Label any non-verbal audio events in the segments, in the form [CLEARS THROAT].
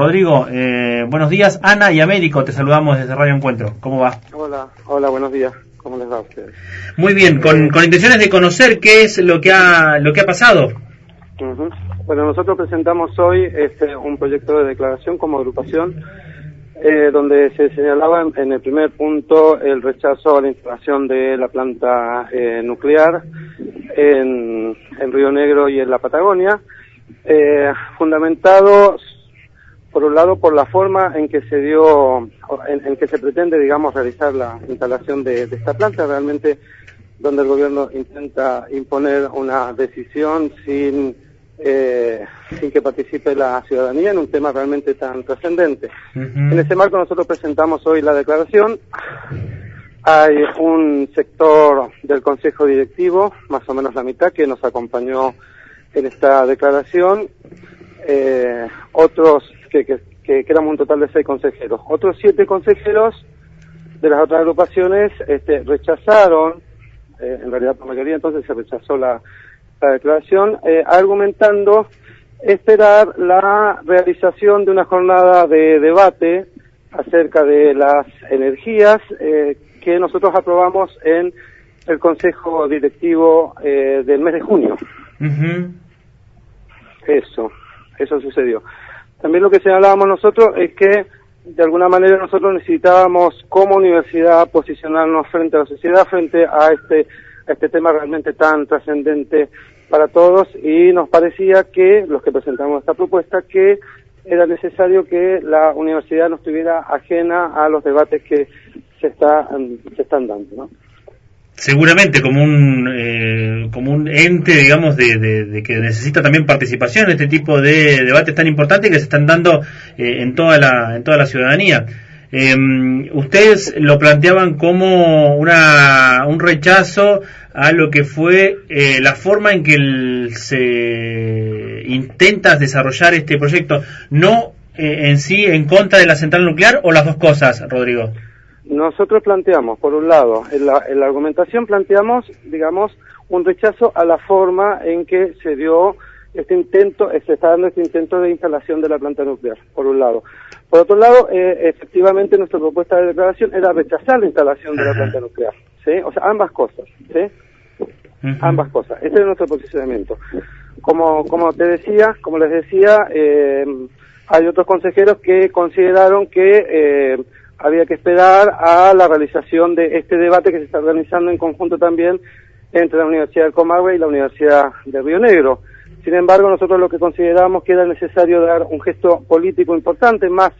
Rodrigo, eh, buenos días. Ana y Américo, te saludamos desde Radio Encuentro. ¿Cómo va? Hola, hola, buenos días. ¿Cómo les va a ustedes? Muy bien, con, con intenciones de conocer qué es lo que ha, lo que ha pasado. Ujú. Bueno, nosotros presentamos hoy este, un proyecto de declaración como agrupación eh, donde se señalaba en, en el primer punto el rechazo a la instalación de la planta eh, nuclear en, en Río Negro y en la Patagonia, eh, fundamentado por un lado por la forma en que se dio, en, en que se pretende, digamos, realizar la instalación de, de esta planta, realmente donde el gobierno intenta imponer una decisión sin eh, sin que participe la ciudadanía en un tema realmente tan trascendente. En ese marco nosotros presentamos hoy la declaración. Hay un sector del Consejo Directivo, más o menos la mitad, que nos acompañó en esta declaración. Eh, otros, que, que, que, éramos un total de seis consejeros. Otros siete consejeros de las otras agrupaciones este, rechazaron, eh, en realidad por mayoría entonces se rechazó la, la declaración, eh, argumentando esperar la realización de una jornada de debate acerca de las energías eh, que nosotros aprobamos en el Consejo Directivo eh, del mes de junio. Ujú. Eso, eso sucedió. También lo que señalábamos nosotros es que de alguna manera nosotros necesitábamos como universidad posicionarnos frente a la sociedad, frente a este, a este tema realmente tan trascendente para todos y nos parecía que, los que presentamos esta propuesta, que era necesario que la universidad no estuviera ajena a los debates que se, está, se están dando. ¿no? Seguramente como un eh, como un ente, digamos, de, de, que necesita también participación en este tipo de debates tan importantes que se están dando eh, en toda la en toda la ciudadanía. Eh, ustedes lo planteaban como una, un rechazo a lo que fue eh, la forma en que se intenta desarrollar este proyecto, no eh, en sí en contra de la central nuclear o las dos cosas, Rodrigo. Nosotros planteamos, por un lado, en la, en la argumentación planteamos, digamos, un rechazo a la forma en que se dio este intento, se está dando este intento de instalación de la planta nuclear, por un lado. Por otro lado, eh, efectivamente nuestra propuesta de declaración era rechazar la instalación de la planta nuclear, ¿sí? O sea, ambas cosas, ¿sí? Ambas cosas. Ese es nuestro posicionamiento. Como, como te decía, como les decía, eh, hay otros consejeros que consideraron que eh, había que esperar a la realización de este debate que se está organizando en conjunto también entre la Universidad del Comahue y la Universidad de Río Negro. Sin embargo, nosotros lo que considerábamos que era necesario dar un gesto político importante, más,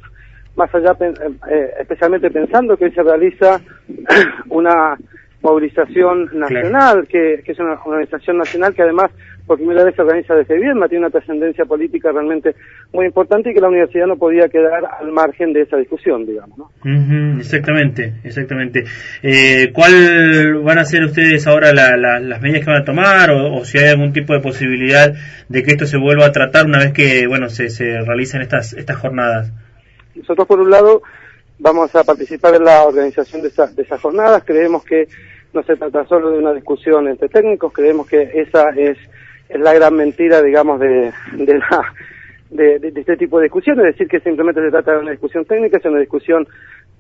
más allá, eh, especialmente pensando que se realiza [CLEARS THROAT] una movilización nacional, claro. que, que, es una organización nacional que además por primera vez se organiza desde Viedma, tiene una trascendencia política realmente muy importante y que la universidad no podía quedar al margen de esa discusión, digamos. ¿no? Uh -huh, exactamente, exactamente. Eh, ¿Cuál van a ser ustedes ahora la, la, las medidas que van a tomar o, o, si hay algún tipo de posibilidad de que esto se vuelva a tratar una vez que bueno se, se realicen estas, estas jornadas? Nosotros, por un lado, vamos a participar en la organización de, esa, de esas jornadas. Creemos que no se trata solo de una discusión entre técnicos, creemos que esa es, la gran mentira, digamos, de, de, la, de, de, este tipo de discusión, es decir, que simplemente se trata de una discusión técnica, es una discusión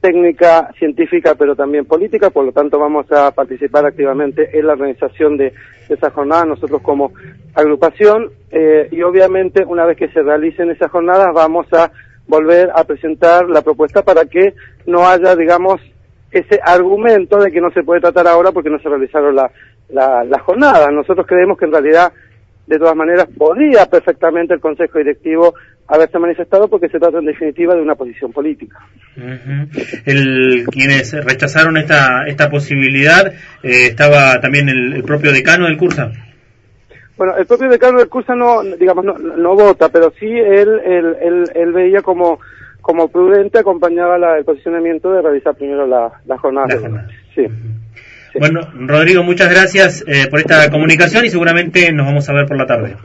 técnica, científica, pero también política, por lo tanto vamos a participar activamente en la organización de, de esa jornada, nosotros como agrupación, eh, y obviamente una vez que se realicen esas jornadas vamos a volver a presentar la propuesta para que no haya, digamos, ese argumento de que no se puede tratar ahora porque no se realizaron la, la, la jornada. Nosotros creemos que en realidad, de todas maneras, podría perfectamente el Consejo Directivo haberse manifestado porque se trata en definitiva de una posición política. Uh el, quienes rechazaron esta, esta posibilidad, eh, estaba también el, el, propio decano del curso. Bueno, el propio decano del curso no, digamos, no, no vota, pero sí él, él, él, él veía como como prudente acompañaba la, el posicionamiento de realizar primero la, la jornada. La jornada. Sí. sí. Bueno, Rodrigo, muchas gracias eh, por esta comunicación y seguramente nos vamos a ver por la tarde.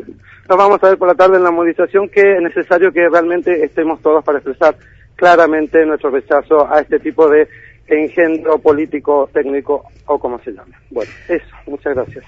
Nos vamos a ver por la tarde en la movilización que es necesario que realmente estemos todos para expresar claramente nuestro rechazo a este tipo de engendro político, técnico o como se llame. Bueno, eso. Muchas gracias.